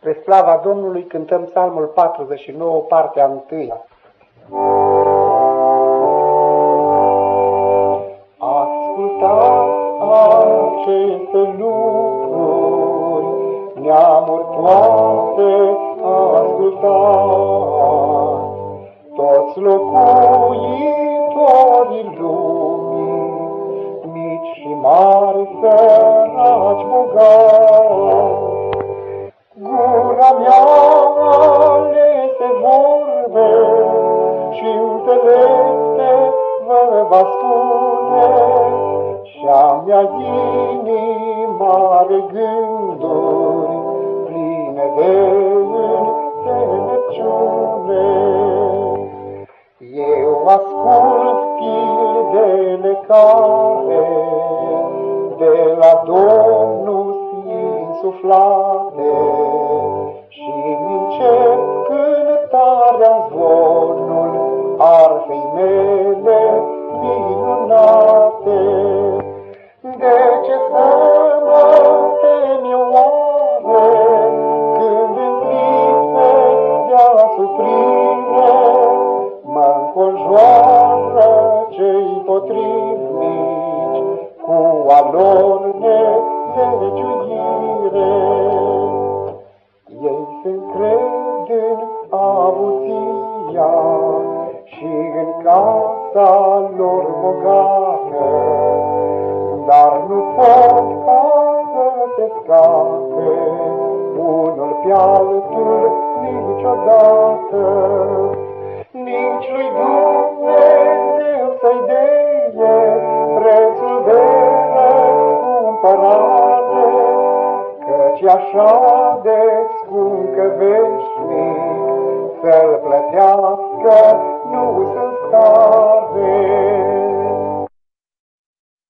Spre slava Domnului cântăm psalmul 49, partea 1. Ascultați aceste lucruri, neamuri toate, ascultați, toți locuitorii lumii, mici și mari, săraci, bogați, va spune și-a mea inima de gânduri pline de înțelepciune. Eu ascult pildele care de la Domnul insuflate înconjoară cei potrivnici cu a lor nezeciuire. Ei se încred în avuția și în casa lor bogată, dar nu pot ca să se scape unul pe altul niciodată. Căci așa de scump că veșnic să-l plătească nu sunt stare.